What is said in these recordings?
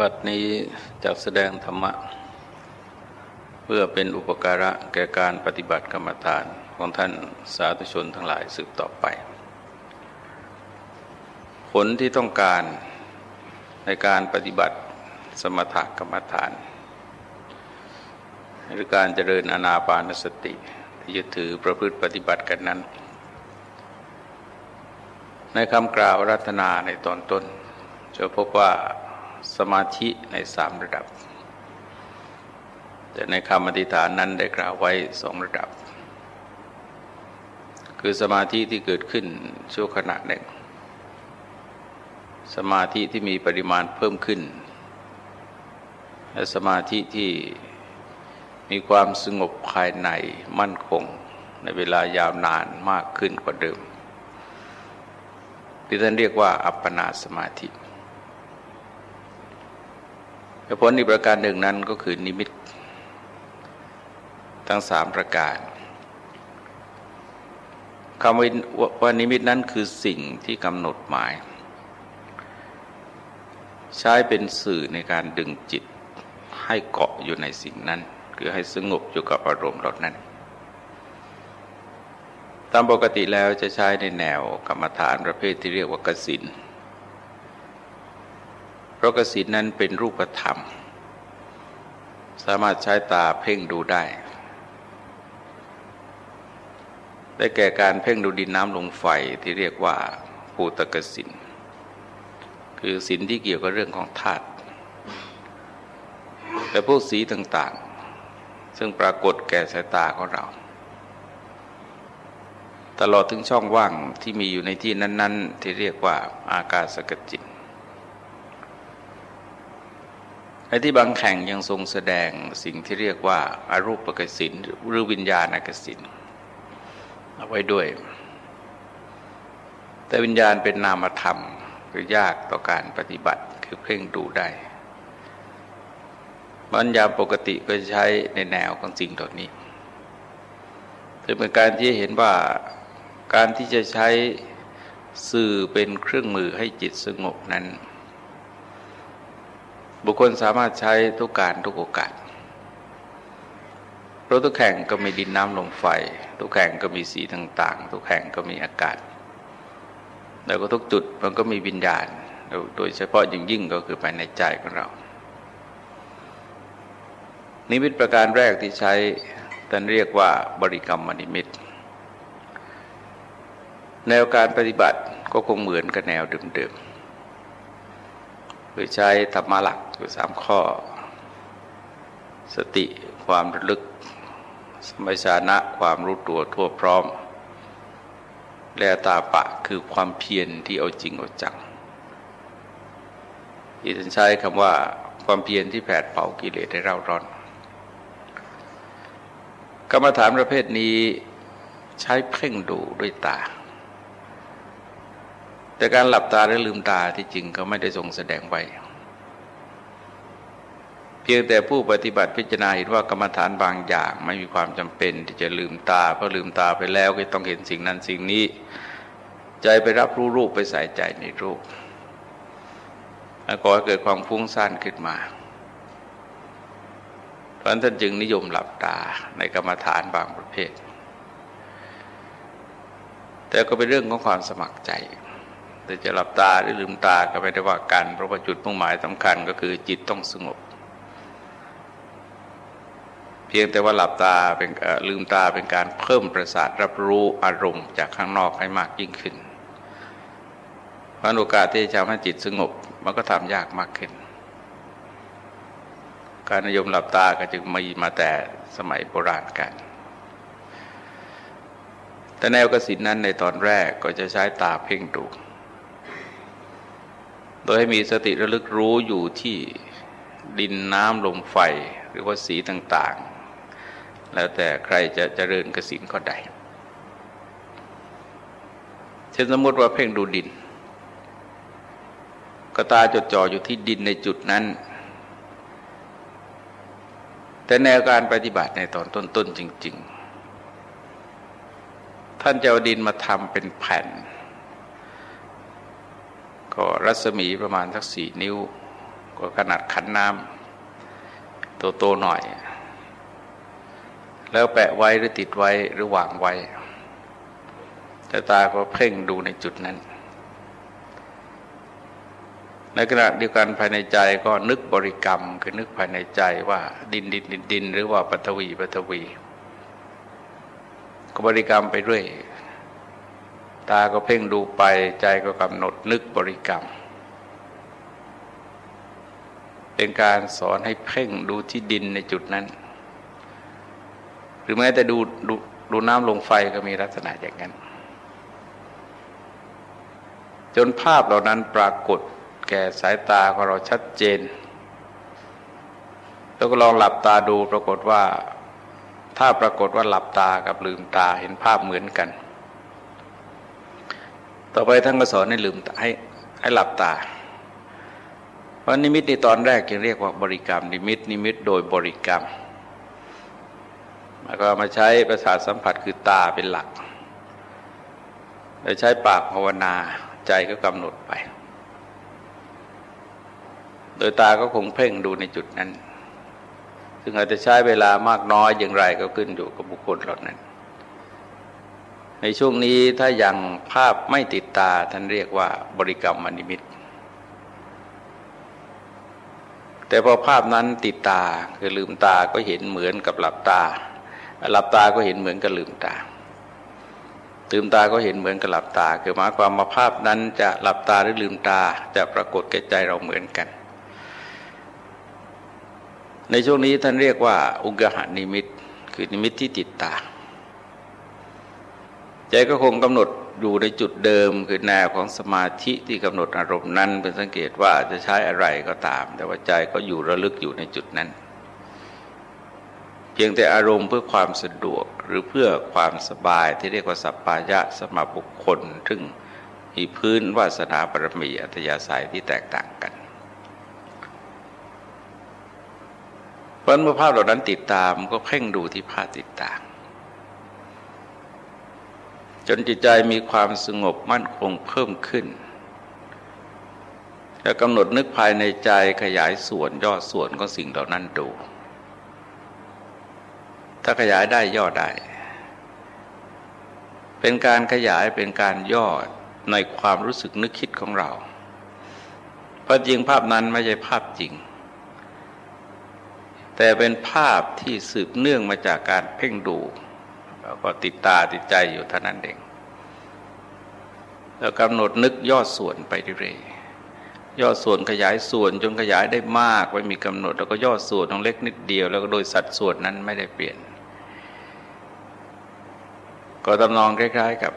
บัดนี้จากแสดงธรรมะ เพื่อเป็นอุปการะแก่การปฏิบัติกรรมฐานของท่านสาธุชนทั้งหลายสืบต่อไป ผลที่ต้องการในการปฏิบัติสมถกรรมฐาน หรือการเจริญอนาปานสติที่จะถือประพฤติปฏิบัติกันนั้น ในคำกล่าวรัตนาในตอนต้นจะพบว่า สมาธิในสามระดับ แต่ในคำอธิษฐานนั้นได้กล่าวไว้สองระดับ คือสมาธิที่เกิดขึ้นชั่วขณะหนึ่ง สมาธิที่มีปริมาณเพิ่มขึ้น และสมาธิที่มีความสงบภายในมั่นคง ในเวลายาวนานมากขึ้นกว่าเดิมที่ท่านเรียกว่าอัปปนาสมาธิ ผลอีกประการหนึ่งนั้นก็คือนิมิต ทั้งสามประการคำว่านิมิตนั้นคือสิ่งที่กำหนดหมาย ใช้เป็นสื่อในการดึงจิตให้เกาะอยู่ในสิ่งนั้น คือให้สงบอยู่กับอารมณ์รดนั้น ตามปกติแล้วจะใช้ในแนวกรรมฐานประเภทที่เรียกว่ากสิน ราะกสินนั้นเป็นรูปธรรม สามารถใช้ตาเพ่งดูได้ ได้แก่การเพ่งดูดินน้ำลงไฟที่เรียกว่าภูตกสินคือสินที่เกี่ยวกับเรื่องของธาตุแต่พวกสีต่างๆ ซึ่งปรากฏแก่สายตาของเรา ตลอดถึงช่องว่างที่มีอยู่ในที่นั้น ๆ ที่เรียกว่าอากาศสกจิต ในที่บางแข่งยังทรงแสดงสิ่งที่เรียกว่าอารูปกสินหรือวิญญาณกสินเอาไว้ด้วย แต่วิญญาณเป็นนามธรรมคือยากต่อการปฏิบัติคือเพ่งดูได้บัญญาปกติก็ใช้ในแนวของสิ่งเหล่านี้ถือเป็นการที่เห็นว่าการที่จะใช้สื่อเป็นเครื่องมือให้จิตสงบนั้น บุคคลสามารถใช้ทุกการทุกโอกาสเพราะทุกแห่งก็มีดินน้ำลมไฟ ทุกแห่งก็มีสีต่างๆ ทุกแห่งก็มีอากาศ แล้วก็ทุกจุดมันก็มีวิญญาณ โดยเฉพาะยิ่งยิ่งก็คือภายในใจของเรา นิมิตประการแรกที่ใช้ท่านเรียกว่าบริกรรมนิมิต แนวการปฏิบัติก็คงเหมือนกับแนวเดิมๆ คือใช้ธรรมะหลักคือสามข้อ สติความระลึก สมัยชานะความรู้ตัวทั่วพร้อม และตาปะคือความเพียรที่เอาจริงเอาจังที่ท่านใช้คำว่าความเพียรที่แผดเป่ากิเลสให้เราร้อน กรรมฐานประเภทนี้ใช้เพ่งดูด้วยตา แต่การหลับตาหรือลืมตาที่จริงก็ไม่ได้ทรงแสดงไว้ เพียงแต่ผู้ปฏิบัติพิจารณาเห็นว่ากรรมฐานบางอย่าง ไม่มีความจำเป็นที่จะลืมตาเพราะลืมตาไปแล้วก็ต้องเห็นสิ่งนั้นสิ่งนี้ ใจไปรับรู้รูปไปใส่ใจในรูปแล้วก็เกิดความฟุ้งซ่านขึ้นมาเพราะนั้นท่านจึงนิยมหลับตาในกรรมฐานบางประเภท แต่ก็เป็นเรื่องของความสมัครใจ แต่จะหลับตาหรือลืมตาก็ไม่ได้ว่ากันเพราะว่าจุดมุ่งหมายสำคัญก็คือจิตต้องสงบ เพียงแต่ว่าหลับตาเป็นลืมตาเป็นการเพิ่มประสาทรับรู้อารมณ์จากข้างนอกให้มากยิ่งขึ้นเพราะโอกาสที่จะทำให้จิตสงบมันก็ทำยากมากขึ้น การนิยมหลับตาก็จึงมีมาแต่สมัยโบราณกัน แต่แนวกสินนั้นในตอนแรกก็จะใช้ตาเพ่งดู โดยให้มีสติระลึกรู้อยู่ที่ดินน้ำลมไฟหรือว่าสีต่างๆ แล้วแต่ใครจะเจริญกสินก็ได้เช่นสมมติว่าเพ่งดูดิน ก็ตาจดจ่ออยู่ที่ดินในจุดนั้น แต่แนวการปฏิบัติในตอนต้นๆจริง ๆ ท่านจะเอาดินมาทำเป็นแผ่น ก็รัศมีประมาณสักสี่นิ้ว ก็ขนาดขันน้ำโตๆหน่อย แล้วแปะไว้หรือติดไว้หรือวางไว้แต่ตาก็เพ่งดูในจุดนั้น ในขณะเดียวกันภายในใจก็นึกบริกรรม คือนึกภายในใจว่าดินดินดินดินหรือว่าปัทวีปัทวีก็บริกรรมไปเรื่อย ตาก็เพ่งดูไปใจก็กำหนดนึกบริกรรม เป็นการสอนให้เพ่งดูที่ดินในจุดนั้น หรือแม้แต่ดูดูดูน้ำลงไฟก็มีลักษณะอย่างนั้น จนภาพเหล่านั้นปรากฏแก่สายตาของเราชัดเจน แล้วก็ลองหลับตาดูปรากฏว่า ถ้าปรากฏว่าหลับตากับลืมตาเห็นภาพเหมือนกัน ต่อไปท่านก็สอนให้ลืมให้ให้หลับตาเพราะนิมิตในตอนแรกจึงเรียกว่าบริกรรมนิมิตนิมิตโดยบริกรรมแล้วก็มาใช้ประสาทสัมผัสคือตาเป็นหลักโดยใช้ปากภาวนาใจก็กำหนดไป โดยตาก็คงเพ่งดูในจุดนั้น ซึ่งอาจจะใช้เวลามากน้อยอย่างไรก็ขึ้นอยู่กับบุคคลเหล่านั้น ในช่วงนี้ถ้ายังภาพไม่ติดตาท่านเรียกว่าบริกรรมมนิมิตแต่พอภาพนั้นติดตาคือลืมตาก็เห็นเหมือนกับหลับตา หลับตาก็เห็นเหมือนกับลืมตาลืมตาก็เห็นเหมือนกับหลับตา คือหมายความมาภาพนั้นจะหลับตาหรือลืมตาจะปรากฏแก่ใจเราเหมือนกัน ในช่วงนี้ท่านเรียกว่า อุกหานิมิต คือนิมิตที่ติดตา ใจก็คงกำหนดอยู่ในจุดเดิมคือแนวของสมาธิที่กำหนดอารมณ์นั้น เป็นสังเกตว่าจะใช้อะไรก็ตาม แต่ว่าใจก็อยู่ระลึกอยู่ในจุดนั้น เพียงแต่อารมณ์เพื่อความสะดวกหรือเพื่อความสบายที่เรียกว่าสัพพายะสมาบุคคลซึ่งมีพื้นวาสนาบารมีอัตยาศัยที่แตกต่างกันเพราะเมื่อภาพเหล่านั้นติดตามก็เพ่งดูที่ภาพติดตาม จนจิตใจมีความสงบมั่นคงเพิ่มขึ้น แล้วกำหนดนึกภายในใจขยายส่วนย่อส่วนของสิ่งเหล่านั้นดู ถ้าขยายได้ย่อได้ เป็นการขยายเป็นการย่อในความรู้สึกนึกคิดของเรา เพราะจริงภาพนั้นไม่ใช่ภาพจริง แต่เป็นภาพที่สืบเนื่องมาจากการเพ่งดู แล้วก็ติดตาติดใจอยู่เท่านั้นเองแล้วกำหนดนึกยอดส่วนไปเรื่อยยอดส่วนขยายส่วนจนขยายได้มากไว้มีกำหนด แล้วก็ยอดส่วนต้องเล็กนิดเดียว แล้วก็โดยสัดส่วนนั้นไม่ได้เปลี่ยน ก็ตำนองคล้าย ๆกับ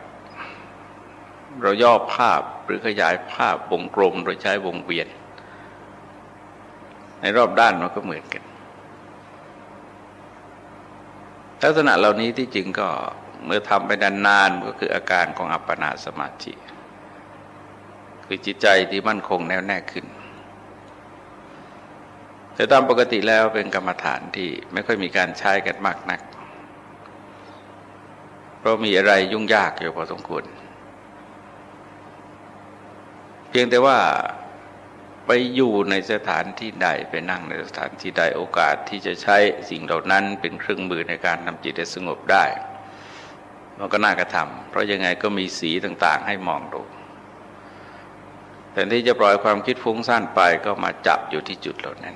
เราย่อภาพหรือขยายภาพวงกลมโดยใช้วงเวียน ในรอบด้านมันก็เหมือนกัน ลักษณะเหล่านี้ที่จริงก็เมื่อทำไปนานๆก็คืออาการของอัปปนาสมาธิคือจิตใจที่มั่นคงแน่วแน่ขึ้น แต่ตามปกติแล้วเป็นกรรมฐานที่ไม่ค่อยมีการใช้กันมากนัก เพราะมีอะไรยุ่งยากอยู่พอสมควร เพียงแต่ว่า ไปอยู่ในสถานที่ใดไปนั่งในสถานที่ใดโอกาสที่จะใช้สิ่งเหล่านั้นเป็นเครื่องมือในการทำจิตให้สงบได้มันก็น่ากระทำเพราะยังไงก็มีสีต่างๆ ให้มองดูแต่ที่จะปล่อยความคิดฟุ้งซ่านไปก็มาจับอยู่ที่จุดเหล่านั้น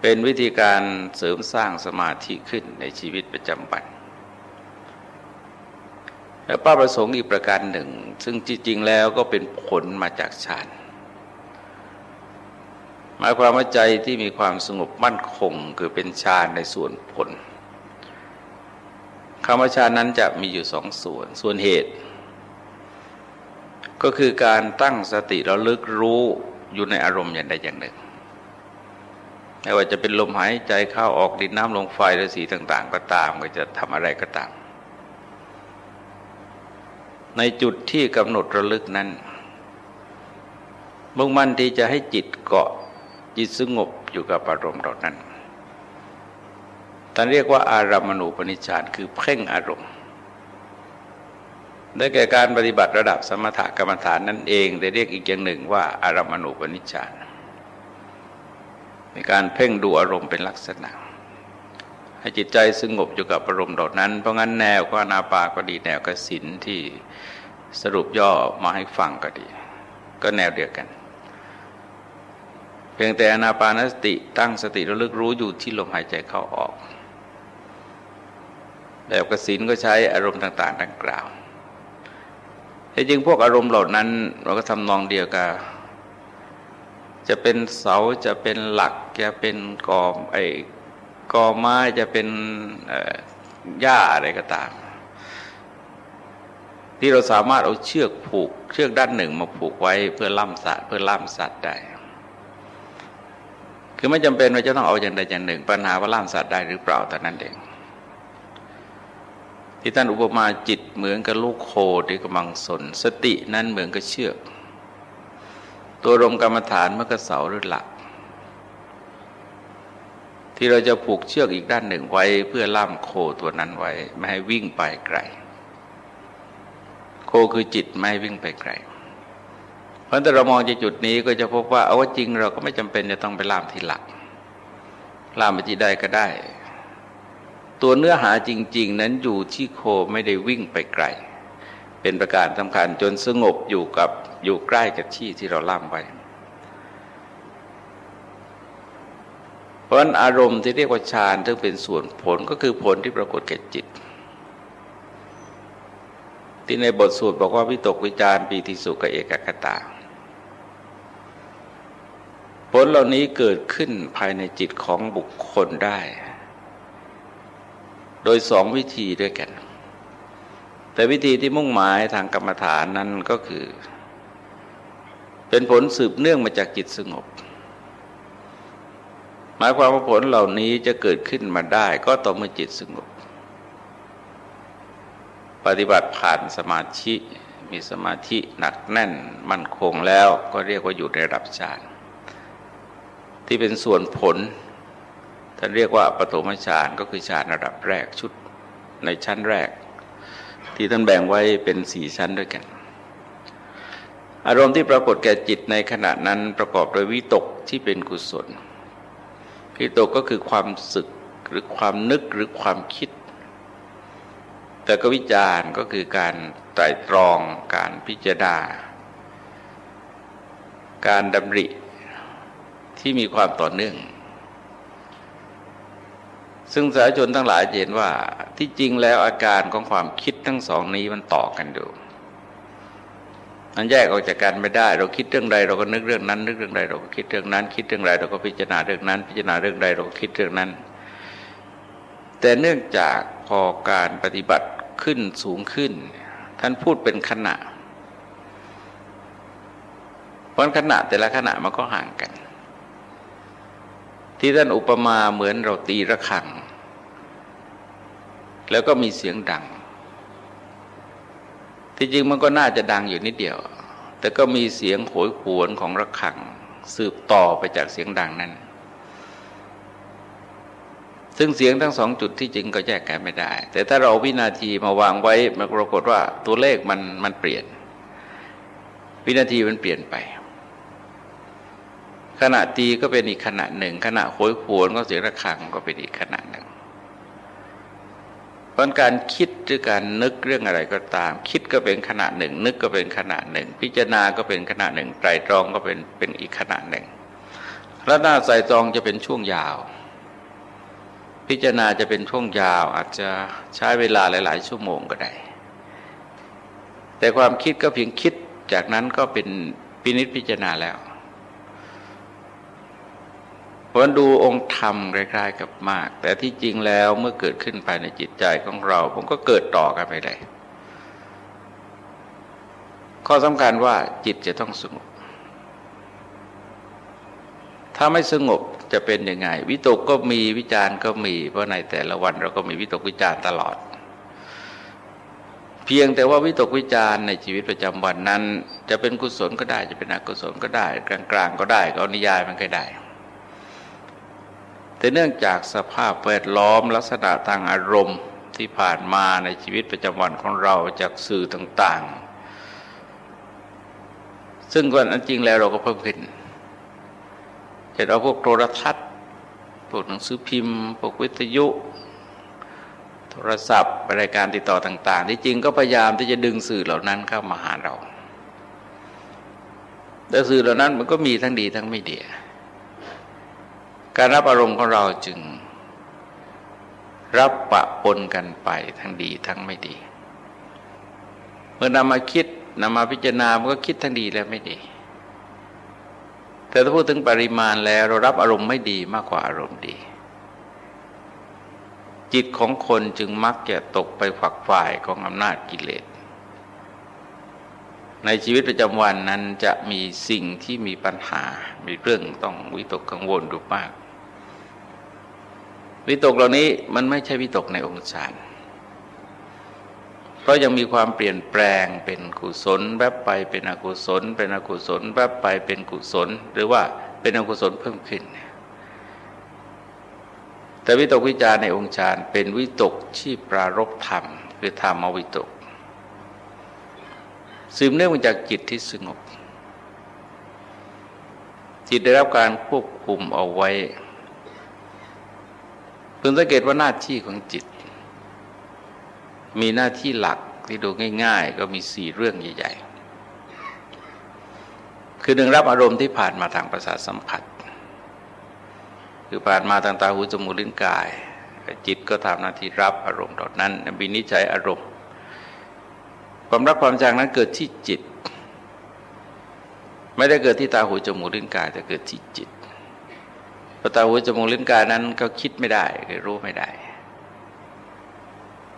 เป็นวิธีการเสริมสร้างสมาธิขึ้นในชีวิตประจำวัน เป้าประสงค์อีกประการหนึ่ง ซึ่งจริงๆแล้วก็เป็นผลมาจากฌานหมายความว่าใจที่มีความสงบมั่นคงคือเป็นฌานในส่วนผลคำว่าฌานนั้นจะมีอยู่สองส่วน ส่วนเหตุ ก็คือการตั้งสติระลึกรู้อยู่ในอารมณ์อย่างใดอย่างหนึ่งไม่ว่าจะเป็นลมหายใจเข้าออกดินน้ำลมไฟหรือสีต่าง ๆ ก็ตาม ก็จะทำอะไรก็ตาม ในจุดที่กำหนดระลึกนั้นมุ่งมั่นที่จะให้จิตเกาะจิตสงบอยู่กับอารมณ์เหล่านั้นท่านเรียกว่าอารามณูปนิชานคือเพ่งอารมณ์ ได้แก่การปฏิบัติระดับสมถกรรมฐานนั่นเองได้เรียกอีกอย่างหนึ่งว่าอารามณูปนิชฌานมีการเพ่งดูอารมณ์เป็นลักษณะ ให้จิตใจสงบอยู่กับอารมณ์ดอกนั้น เพราะงั้นแนวก็นาปาก็ดีแนวกสินที่สรุปย่อมาให้ฟังก็ดี ก็แนวเดียวกัน เพียงแต่อนาปานสติตั้งสติระลึกรู้อยู่ที่ลมหายใจเข้าออกแบบกสินก็ใช้อารมณ์ต่าง ๆ ดังกล่าวที่จริงพวกอารมณ์เหล่านั้น เราก็ทำนองเดียวกับจะเป็นเสาจะเป็นหลักจะเป็นกอบไอ กอไม้จะเป็นหญ้าอะไรก็ตาม ที่เราสามารถเอาเชือกผูก เชือกด้านหนึ่งมาผูกไว้เพื่อล่ำสัตว์เพื่อล่ำสัตว์ได้ คือไม่จำเป็นว่าจะต้องเอาอย่างใดอย่างหนึ่ง ปัญหาว่าล่ำสัตว์ได้หรือเปล่าแต่นั้นเองที่ท่านอุปมาจิตเหมือนกับลูกโคที่กำลังสน สตินั้นเหมือนกับเชือก ตัวรมกรรมฐานเมื่อกระเสาหรือหลัก ที่เราจะผูกเชือกอีกด้านหนึ่งไว้ เพื่อล่ามโคตัวนั้นไว้ ไม่ให้วิ่งไปไกล โคคือจิตไม่ให้วิ่งไปไกล เพราะแต่เรามองจากจุดนี้ก็จะพบว่าเอาว่าจริงเราก็ไม่จำเป็นจะต้องไปล่ามที่หลัก ล่ามไปที่ใดก็ได้ ตัวเนื้อหาจริง ๆ นั้นอยู่ที่โคไม่ได้วิ่งไปไกล เป็นประการสำคัญจนสงบอยู่กับอยู่ใกล้กับที่ที่เราล่ามไว้เพ ราะอารมณ์ที่เรียกว่าฌานซึ่งเป็นส่วนผลก็คือผลที่ปรากฏแก่จิต ที่ในบทสวดบอกว่าวิตกวิจารปีติสุขเอกคตา ผลเหล่านี้เกิดขึ้นภายในจิตของบุคคลได้ โดยสองวิธีด้วยกัน แต่วิธีที่มุ่งหมายทางกรรมฐานนั้นก็คือ เป็นผลสืบเนื่องมาจากจิตสงบ หมายความว่าผลเหล่านี้จะเกิดขึ้นมาได้ ก็ต่อเมื่อจิตสงบ ปฏิบัติผ่านสมาธิมีสมาธิหนักแน่นมั่นคงแล้วก็เรียกว่าอยู่ในระดับฌานที่เป็นส่วนผลท่านเรียกว่าปฐมฌานก็คือฌานระดับแรกชุดในชั้นแรก ที่ท่านแบ่งไว้เป็นสี่ชั้นด้วยกัน อารมณ์ที่ปรากฏแก่จิตในขณะนั้นประกอบโดยวิตกที่เป็นกุศล วิตกก็คือความสึกหรือความนึกหรือความคิด แต่ก็วิจารณ์ก็คือการไตรตรองการพิจารณา การดำริที่มีความต่อเนื่อง ซึ่งสาชนทั้งหลายเห็นว่าที่จริงแล้วอาการของความคิดทั้งสองนี้มันต่อกันอยู่ มันแยกออกจากกันไม่ได้ เราคิดเรื่องใดเราก็นึกเรื่องนั้น นึกเรื่องใดเราก็คิดเรื่องนั้น คิดเรื่องใดเราก็พิจารณาเรื่องนั้น พิจารณาเรื่องใดเราก็คิดเรื่องนั้น แต่เนื่องจากพอการปฏิบัติขึ้นสูงขึ้น ท่านพูดเป็นขณะเพราะขณะแต่ละขณะมันก็ห่างกัน ที่ท่านอุปมาเหมือนเราตีระฆัง แล้วก็มีเสียงดัง ที่จริงมันก็น่าจะดังอยู่นิดเดียว แต่ก็มีเสียงโหยหวนของระฆังสืบต่อไปจากเสียงดังนั้น ซึ่งเสียงทั้งสองจุดที่จริงก็แยกกันไม่ได้ แต่ถ้าเราวินาทีมาวางไว้มันปรากฏว่าตัวเลขมันมันเปลี่ยน วินาทีมันเปลี่ยนไป ขณะตีก็เป็นอีกขณะหนึ่ง ขณะโหยหวนก็เสียงระฆังก็เป็นอีกขณะหนึ่ง ราะการคิดหรือการนึกเรื่องอะไรก็ตาม คิดก็เป็นขณะหนึ่ง นึกก็เป็นขณะหนึ่ง พิจารณาก็เป็นขณะหนึ่งไตรตรองก็เป็นเป็นอีกขณะหนึ่งแล้วหน้าใส่ตรองจะเป็นช่วงยาว พิจารณาจะเป็นช่วงยาว อาจจะใช้เวลาหลาย ๆ ชั่วโมงก็ได้ แต่ความคิดก็เพียงคิดจากนั้นก็เป็นพินิษพิจารณาแล้ว เพราะดูองค์ธรรมคล้ายๆกับมาก แต่ที่จริงแล้วเมื่อเกิดขึ้นภายในจิตใจของเราผมก็เกิดต่อกันไปได้ ข้อสำคัญว่าจิตจะต้องสงบ ถ้าไม่สงบจะเป็นยังไง วิตกก็มีวิจารณ์ก็มี เพราะในแต่ละวันเราก็มีวิตกวิจารณ์ตลอด เพียงแต่ว่าวิตกวิจารณ์ในชีวิตประจำวันนั้น จะเป็นกุศลก็ได้จะเป็นอกุศลก็ได้ กลางๆก็ได้ก็นิยายมันก็ได้ แต่เนื่องจากสภาพแวดล้อมลักษณะทางอารมณ์ที่ผ่านมาในชีวิตประจำวันของเราจากสื่อต่างๆ ซึ่งวันจริงแล้วเราก็เพิ่มขึ้นเห็นเอาพวกโทรทัศน์พวกหนังสือพิมพ์พวกวิทยุ โทรศัพท์รายการติดต่อต่าง ๆ ที่จริงก็พยายามที่จะดึงสื่อเหล่านั้นเข้ามาหาเราแต่สื่อเหล่านั้นมันก็มีทั้งดีทั้งไม่ดี การรับอารมณ์ของเราจึง รับปะปนกันไปทั้งดีทั้งไม่ดี เมื่อนำมาคิดนำมาพิจารณามันก็คิดทั้งดีและไม่ดี แต่ถ้าพูดถึงปริมาณแล้วเรารับอารมณ์ไม่ดีมากกว่าอารมณ์ดี จิตของคนจึงมักจะตกไปฝักฝ่ายของอำนาจกิเลสในชีวิตประจำวันนั้นจะมีสิ่งที่มีปัญหา มีเรื่องต้องวิตกกังวลดูมาก วิตกเหล่านี้มันไม่ใช่วิตกในองค์ฌานเพราะยังมีความเปลี่ยนแปลงเป็นกุศลแวบไปเป็นอกุศล เป็นอกุศลแวบไปเป็นกุศล หรือว่าเป็นอกุศลเพิ่มขึ้น แต่วิตกวิจารในองค์ฌานเป็นวิตกที่ปรารบธรรม คือธรรมวิตกสืบเนื่องมาจากจิตที่สงบ จิตได้รับการควบคุมเอาไว้ พึงสังเกตว่าหน้าที่ของจิต มีหน้าที่หลักที่ดูง่าย ๆ ก็มีสี่เรื่องใหญ่ๆ คือหนึ่งรับอารมณ์ที่ผ่านมาทางประสาทสัมผัส คือผ่านมาทางตาหูจมูกลิ้นกาย จิตก็ทำหน้าที่รับอารมณ์เหล่านั้นวินิจฉัยอารมณ์ ความรักความชังนั้นเกิดที่จิต ไม่ได้เกิดที่ตาหูจมูกลิ้นกายแต่เกิดที่จิต พระตาหูจมูกลิ้นกายนั้นก็คิดไม่ได้รู้ไม่ได้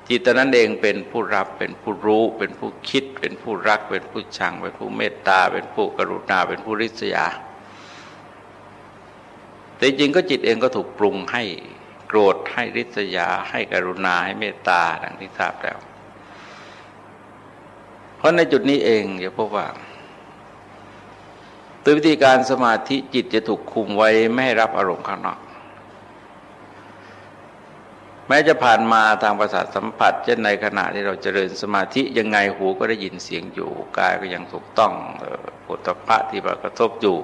จิตนั้นเองเป็นผู้รับเป็นผู้รู้ เป็นผู้คิด เป็นผู้รัก เป็นผู้ชัง เป็นผู้เมตตา เป็นผู้กรุณา เป็นผู้ริษยา แต่จริงก็จิตเองก็ถูกปรุงให้โกรธให้ริษยา ให้กรุณาให้เมตตาดังที่ทราบแล้ว เพราะในจุดนี้เองจะพบว่า โดยวิธีการสมาธิจิตจะถูกคุมไว้ไม่ให้รับอารมณ์ข้างนอก แม้จะผ่านมาทางประสาทสัมผัส เช่นในขณะที่เราเจริญสมาธิยังไงหูก็ได้ยินเสียงอยู่กายก็ยังถูกต้องปุถะที่มากระทบอยู่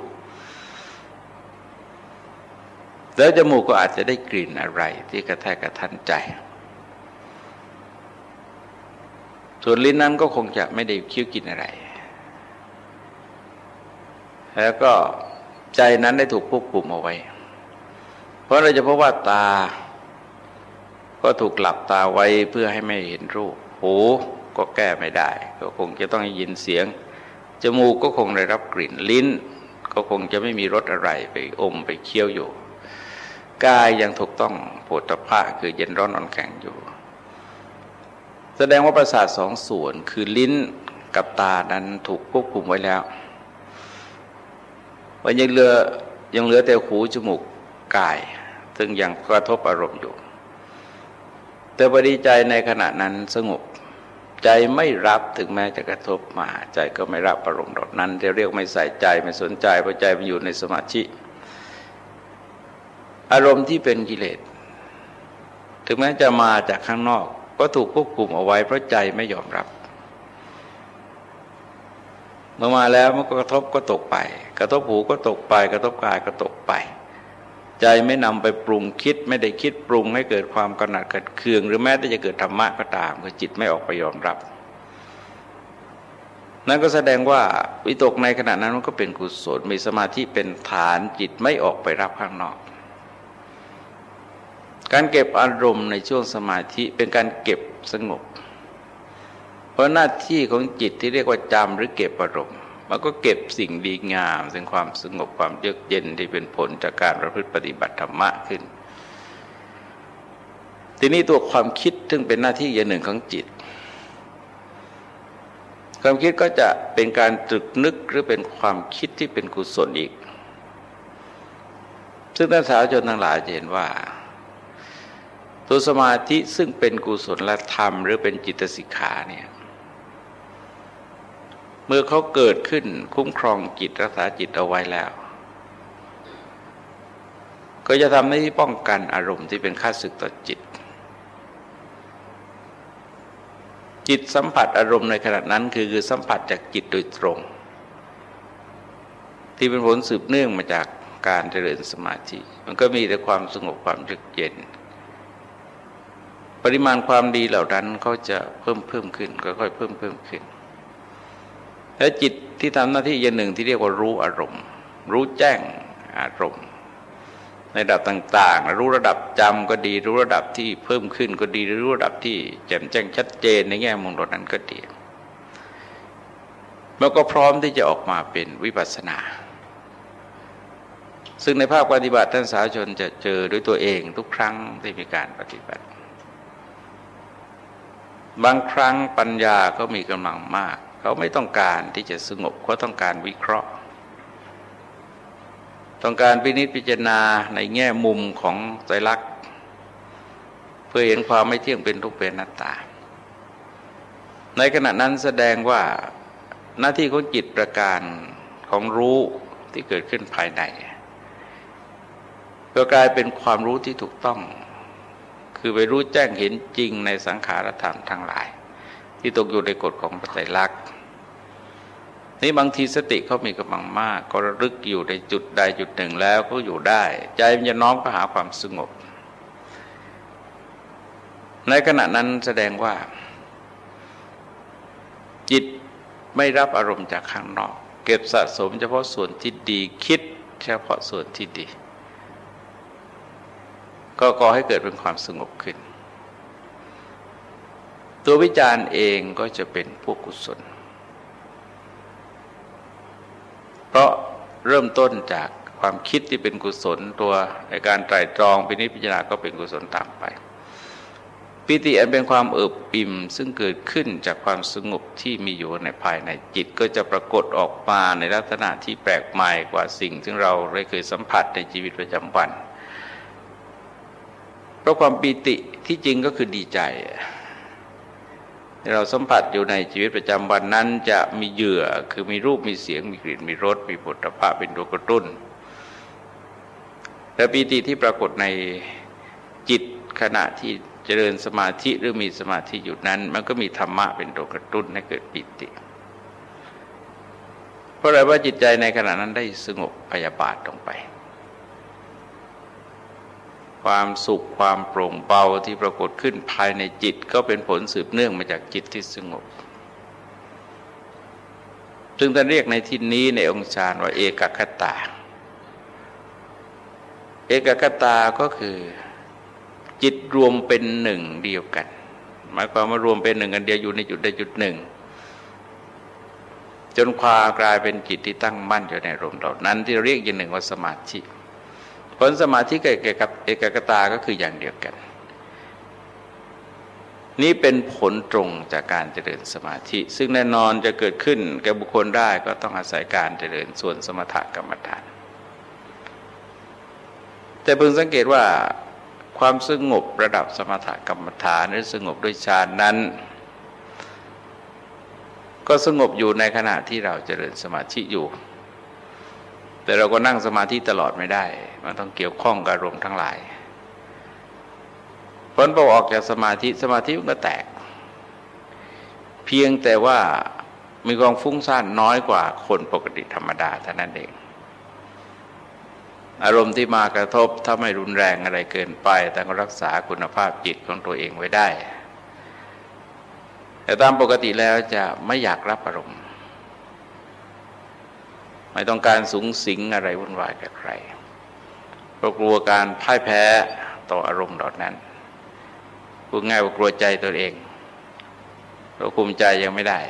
แล้วจมูกก็อาจจะได้กลิ่นอะไร ที่กระแทกกระทันใจส่วนลิ้นนั้นก็คงจะไม่ได้คิ้วกินอะไร แล้วก็ใจนั้นได้ถูกควบคุมเอาไว้ เพราะเราจะพบว่าตา ก็ถูกหลับตาไว้เพื่อให้ไม่เห็นรูป หูก็แก้ไม่ได้ ก็คงจะต้องยินเสียง จมูกก็คงได้รับกลิ่น ลิ้น ก็คงจะไม่มีรสอะไรไปอมไปเคี้ยวอยู่ กายยังถูกต้องโผฏฐะคือเย็นร้อนอ่อนแข็งอยู่ แสดงว่าประสาทสองส่วนคือลิ้นกับตานั้นถูกควบคุมไว้แล้ว ว่ายังเหลือยังเหลือแต่หูจมูกกาย ซึ่งยังกระทบอารมณ์อยู่ แต่ปฏิใจในขณะนั้นสงบใจไม่รับถึงแม้จะกระทบมา ใจก็ไม่รับอารมณ์ดอกนั้นจะเรียกไม่ใส่ใจไม่สนใจเพราะใจมันอยู่ในสมาธิอารมณ์ที่เป็นกิเลสถึงแม้จะมาจากข้างนอก ก็ถูกควบคุมเอาไว้เพราะใจไม่ยอมรับ เมื่อมาแล้วมันก็กระทบก็ตกไป กระทบหูก็ตกไป กระทบกายก็ตกไป ใจไม่นำไปปรุงคิดไม่ได้คิดปรุงให้เกิดความกระหนัดเกระเคือง หรือแม้แต่จะเกิดธรรมะก็ตามคือจิตไม่ออกไปยอมรับ นั่นก็แสดงว่าวิตกในขณะนั้นมันก็เป็นกุศลมีสมาธิเป็นฐานจิตไม่ออกไปรับข้างนอก การเก็บอารมณ์ในช่วงสมาธิเป็นการเก็บสงบ ราะหน้าที่ของจิตที่เรียกว่าจำหรือเก็บอารมณ์มันก็เก็บสิ่งดีงามซึ่งความสงบความเยือกเย็นที่เป็นผลจากการประพฤติปฏิบัติธรรมะขึ้น ทีนี้ตัวความคิดซึ่งเป็นหน้าที่อย่างหนึ่งของจิต ความคิดก็จะเป็นการตรึกนึกหรือเป็นความคิดที่เป็นกุศลอีก ซึ่งท่านสาวชนทั้งหลายจะเห็นว่า ตัวสมาธิซึ่งเป็นกุศลและธรรม หรือเป็นจิตสิกขาเนี่ย เมื่อเขาเกิดขึ้นคุ้มครองจิตรักษาจิตเอาไว้แล้ว ก็จะทำหน้าที่ป้องกันอารมณ์ที่เป็นค่าศึกต่อจิต จิตสัมผัสอารมณ์ในขณะนั้นคือคือสัมผัสจากจิตโดยตรง ที่เป็นผลสืบเนื่องมาจากการเจริญสมาธิ มันก็มีแต่ความสงบความเยือกเย็น ปริมาณความดีเหล่านั้นเขาจะเพิ่มเพิ่มขึ้นค่อยๆเพิ่มเพิ่มขึ้น และจิตที่ทำหน้าที่อย่างหนึ่งที่เรียกว่ารู้อารมณ์ รู้แจ้งอารมณ์ ในระดับต่างๆ รู้ระดับจำก็ดี รู้ระดับที่เพิ่มขึ้นก็ดีรู้ระดับที่แจ่มแจ้งชัดเจนในแง่มุมตรงนั้นก็ดีมันก็พร้อมที่จะออกมาเป็นวิปัสสนา ซึ่งในภาคปฏิบัติท่านสาชนจะเจอด้วยตัวเองทุกครั้งที่มีการปฏิบัติ บางครั้งปัญญาก็มีกำลังมาก เขาไม่ต้องการที่จะสงบเขาต้องการวิเคราะห์ ต้องการพินิจพิจารณาในแง่มุมของใจรักเพื่อเห็นความไม่เที่ยงเป็นทุกเป็นนัตตา ในขณะนั้นแสดงว่าหน้าที่ของจิตประการของรู้ที่เกิดขึ้นภายในก็กลายเป็นความรู้ที่ถูกต้อง คือไปรู้แจ้งเห็นจริงในสังขารธรรมทั้งหลาย ที่ตกอยู่ในกฎของปัจจัยลักษณ์นี่บางทีสติเขามีกำลังมาก ก็ระลึกอยู่ในจุดใดจุดหนึ่งแล้วก็อยู่ได้ ใจมันจะน้อมไปหาความสงบ ในขณะนั้นแสดงว่า จิตไม่รับอารมณ์จากข้างนอก เก็บสะสมเฉพาะส่วนที่ดีคิดเฉพาะส่วนที่ดี ก็ก่อให้เกิดเป็นความสงบขึ้น ตัววิจารณ์เองก็จะเป็นพวกกุศล เพราะเริ่มต้นจากความคิดที่เป็นกุศลตัวในการไตรตรองปินิพิจารณาก็เป็นกุศลตามไป ปิติอันเป็นความเอิบอิ่มซึ่งเกิดขึ้นจากความสงบที่มีอยู่ในภายในจิตก็จะปรากฏออกมาในลักษณะที่แปลกใหม่กว่าสิ่งซึ่เราได้เคยสัมผัสในชีวิตประจำวัน เพราะความปิติที่จริงก็คือดีใจ เราสัมผัสอยู่ในชีวิตประจำวันนั้น จะมีเหยื่อคือมีรูปมีเสียงมีกลิ่นมีรสมีผลิตภะเป็นตัวกระตุ้นแต่ปีติที่ปรากฏในจิตขณะที่เจริญสมาธิหรือมีสมาธิอยู่นั้น มันก็มีธรรมะเป็นตัวกระตุ้นให้เกิดปิติ เพราะอะไรว่าจิตใจในขณะนั้นได้สงบพยาบาทลงไป ความสุขความโปร่งเบาที่ปรากฏขึ้นภายในจิตก็เป็นผลสืบเนื่องมาจากจิตที่สงบ ซึ่งท่านเรียกในที่นี้ในองค์ฌานว่าเอกคตา เอกคตาก็คือจิตรวมเป็นหนึ่งเดียวกัน หมายความว่ารวมเป็นหนึ่งกันเดียวอยู่ในจุดใดจุดหนึ่ง จนความกลายเป็นจิตที่ตั้งมั่นอยู่ในรมเหล่านั้นที่เรียกอย่างหนึ่งว่าสมาธิ ผลสมาธิกับเอกกตาก็คืออย่างเดียวกัน นี่เป็นผลตรงจากการเจริญสมาธิ ซึ่งแน่นอนจะเกิดขึ้นแก่บุคคลได้ก็ต้องอาศัยการเจริญส่วนสมถกรรมฐาน แต่เพิ่งสังเกตว่าความสงบระดับสมถกรรมฐานหรือสงบด้วยฌานนั้น ก็สงบอยู่ในขณะที่เราเจริญสมาธิอยู่ แต่เราก็นั่งสมาธิตลอดไม่ได้ มันต้องเกี่ยวข้องกับอารมณ์ทั้งหลายผลพอออกจากสมาธิสมาธิมันก็แตก เพียงแต่ว่ามีความฟุ้งซ่านน้อยกว่าคนปกติธรรมดาเท่านั้นเอง อารมณ์ที่มากระทบถ้าไม่รุนแรงอะไรเกินไปแต่ก็รักษาคุณภาพจิตของตัวเองไว้ได้ แต่ตามปกติแล้วจะไม่อยากรับอารมณ์ ไม่ต้องการสูงสิงอะไรวุ่นวายกับใครเพราะกลัวการพ่ายแพ้ต่ออารมณ์ดอดนั้นพูดง่ายว่ากลัวใจตัวเองเราคุมใจยังไม่ได้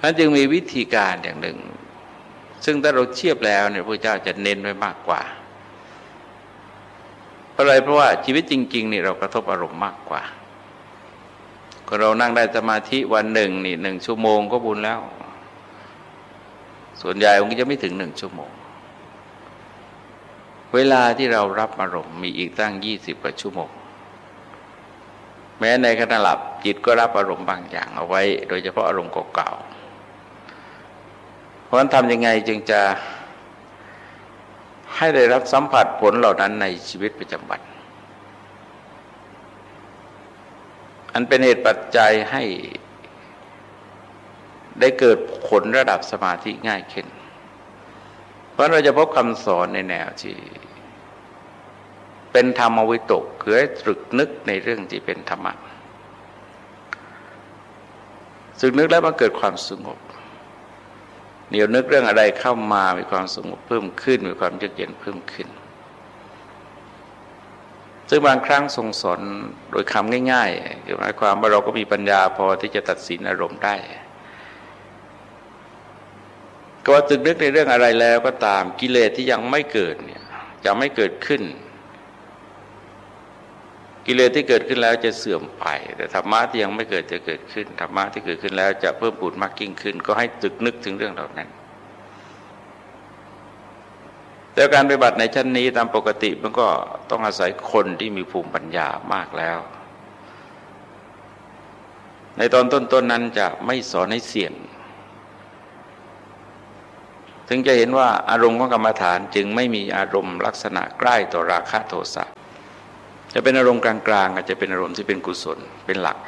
นั้นจึงมีวิธีการอย่างหนึ่ง ซึ่งถ้าเราเทียบแล้วเนี่ยพระเจ้าจะเน้นไว้มากกว่าเพราะอะไรเพราะว่าชีวิตจริงๆนี่เรากระทบอารมณ์มากกว่าก็เรานั่งได้สมาธิวันหนึ่งนี่หนึ่งชั่วโมงก็บุญแล้ว ส่วนใหญ่มันก็จะไม่ถึงหนึ่งชั่วโมง เวลาที่เรารับอารมณ์มีอีกตั้งยี่สิบกว่าชั่วโมง แม้ในขณะหลับจิตก็รับอารมณ์บางอย่างเอาไว้ โดยเฉพาะอารมณ์เก่าๆ เพราะฉะนั้นทำยังไงจึงจะให้ได้รับสัมผัสผลเหล่านั้นในชีวิตประจำวัน อันเป็นเหตุปัจจัยให้ ได้เกิดผลระดับสมาธิง่ายขึ้น เพราะเราจะพบคำสอนในแนวที่เป็นธรรมวิตกคือให้ตรึกนึกในเรื่องที่เป็นธรรมะสึกนึกแล้วมันเกิดความสงบเหนียวนึกเรื่องอะไรเข้ามามีความสงบเพิ่มขึ้น มีความเยือกเย็นเพิ่มขึ้น ซึ่งบางครั้งทรงสอนโดยคำง่ายๆคือหมายความว่าเราก็มีปัญญาพอที่จะตัดสินอารมณ์ได้ ก็ว่าตึกนึกในเรื่องอะไรแล้วก็ตามกิเลสที่ยังไม่เกิดเนี่ยจะไม่เกิดขึ้น กิเลสที่เกิดขึ้นแล้วจะเสื่อมไป แต่ธรรมะที่ยังไม่เกิดจะเกิดขึ้นธรรมะที่เกิดขึ้นแล้วจะเพิ่มปูดมากยิ่งขึ้น ก็ให้ตึกนึกถึงเรื่องเหล่านั้นแต่การปฏิบัติในชั้นนี้ตามปกติมันก็ต้องอาศัยคนที่มีภูมิปัญญามากแล้ว ในตอนต้นๆนนั้นจะไม่สอนให้เสี่ยง ถึงจะเห็นว่าอารมณ์ของกรรมฐานจึงไม่มีอารมณ์ลักษณะใกล้ต่อราคะโทสะจะเป็นอารมณ์กลางๆอาจจะเป็นอารมณ์ที่เป็นกุศลเป็นหลัก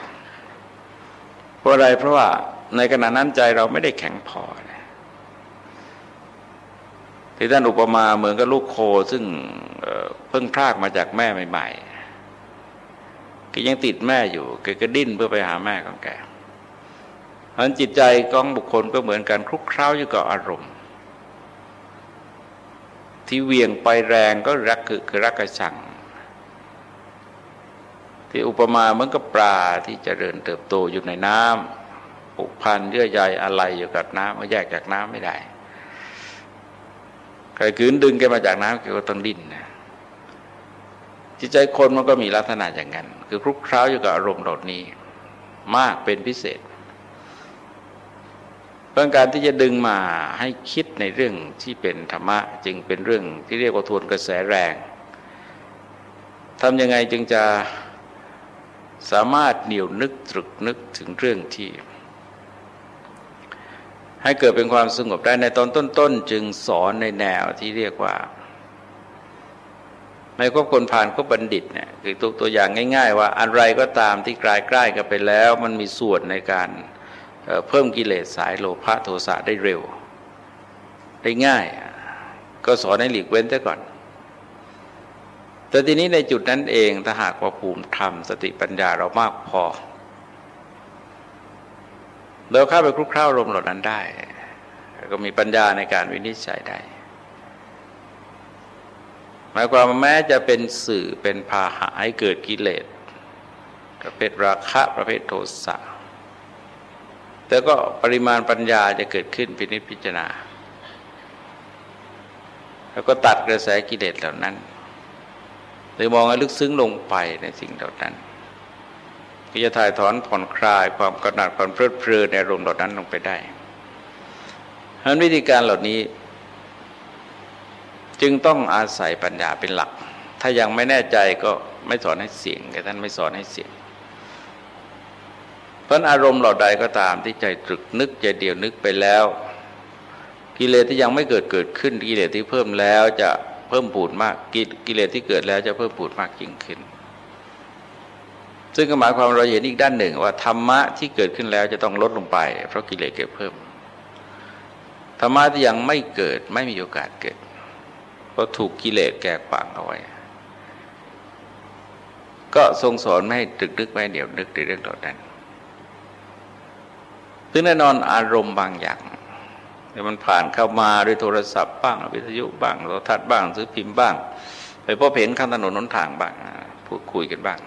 เพราะอะไรเพราะว่าในขณะนั้นใจเราไม่ได้แข็งพอที่ท่านอุปมาเหมือนกับลูกโคซึ่งเพิ่งพรากมาจากแม่ใหม่ๆก็ยังติดแม่อยู่แกก็ดิ้นเพื่อไปหาแม่ของแกเพราะจิตใจของบุคคลก็เหมือนกันคลุกเคล้าอยู่กับอารมณ์ ที่เวียงไปแรงก็รักคือคือรักกระชัง ที่อุปมาเหมือนกับปลาที่จเจริญเติบโตอยู่ในน้ำผูกพันเยื่อใยอะไรอยู่กับน้ำมันแยกจากน้ำไม่ได้ใครคืนดึงแกมาจากน้ำแกก็ต้องดิ้นนะจิตใจคนมันก็มีลักษณะอย่างนั้น คือคลุกคล้าอยู่กับอารมณ์เหล่านี้ มากเป็นพิเศษ รื่องการที่จะดึงมาให้คิดในเรื่องที่เป็นธรรมะจึงเป็นเรื่องที่เรียกว่าทวนกระแสแรงทำยังไงจึงจะสามารถเหนียวนึกตรึกนึกถึงเรื่องที่ ให้เกิดเป็นความสงบได้ในตอนต้นๆจึงสอนในแนวที่เรียกว่าในคบคนผ่านคบบัณฑิตเนี่ยคือตัวตัวอย่างง่าย ๆ ว่าอะไรก็ตามที่กลายใกล้กันไปแล้ว มันมีส่วนในการเเพิ่มกิเลสสายโลภะโทสะได้เร็ว ได้ง่าย ก็สอนให้หลีกเว้นแต่ก่อน แต่ทีนี้ในจุดนั้นเองถ้าหากว่าภูมิธรรมสติปัญญาเรามากพอ เราเข้าไปคลุกคล้ารมเหล่านั้นได้ ก็มีปัญญาในการวินิจฉัยได้หมายความว่าแม้จะเป็นสื่อเป็นพาหะให้เกิดกิเลสประเภทราคะประเภทโทสะ แต่ก็ปริมาณปัญญาจะเกิดขึ้นพินิจพิจารณา แล้วก็ตัดกระแสกิเลสเหล่านั้น หรือมองให้ลึกซึ้งลงไปในสิ่งเหล่านั้น ก็จะถ่ายถอนผ่อนคลายความกระหนัดความเพลิดเพลินในอารมณ์เหล่านั้นลงไปได้เพราะวิธีการเหล่านี้ จึงต้องอาศัยปัญญาเป็นหลัก ถ้ายังไม่แน่ใจก็ไม่สอนให้เสี่ยงแต่ท่านไม่สอนให้เสี่ยง เพราะอารมณ์เหล่าใดก็ตามที่ใจตรึกนึกใจเดียวนึกไปแล้ว กิเลสที่ยังไม่เกิดเกิดขึ้นกิเลสที่เพิ่มแล้วจะเพิ่มปูดมากกิเลสที่เกิดแล้วจะเพิ่มปูดมากยิ่งขึ้น ซึ่งหมายความเราเห็นอีกด้านหนึ่งว่าธรรมะที่เกิดขึ้นแล้วจะต้องลดลงไป เพราะกิเลสเกิดเพิ่มธรรมะที่ยังไม่เกิดไม่มีโอกาสเกิด เพราะถูกกิเลสแก่ขวางเอาไว้ ก็ทรงสอนไม่ให้ตึกนึกไม่เดี๋ยวนึกในเรื่องเหล่านั้น ซึ่งแน่นอนอารมณ์บางอย่างแต่มันผ่านเข้ามาด้วยโทรศัพท์บ้างวิทยุบ้างโทรทัศน์บ้างซื้อพิมพ์บ้าง ไปพบเห็นข้างถนนนนทางบ้างพูดคุยกันบ้าง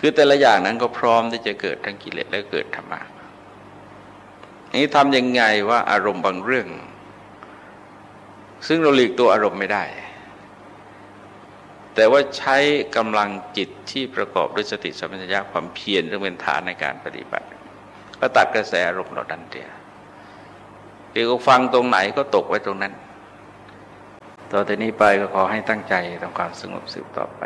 คือแต่ละอย่างนั้นก็พร้อมที่จะเกิดทั้งกิเลสและเกิดธรรมะนี้ทำยังไงว่าอารมณ์บางเรื่อง ซึ่งเราหลีกตัวอารมณ์ไม่ได้ แต่ว่าใช้กำลังจิตที่ประกอบด้วยสติสัมปชัญญะความเพียรเรื่องเป็นฐานในการปฏิบัติ ก็ตัดกระแสอารมณ์เราดันเดียวเดี๋ยวฟังตรงไหนก็ตกไว้ตรงนั้น ต่อจากนี้ไปก็ขอให้ตั้งใจทำความสงบสืบต่อไป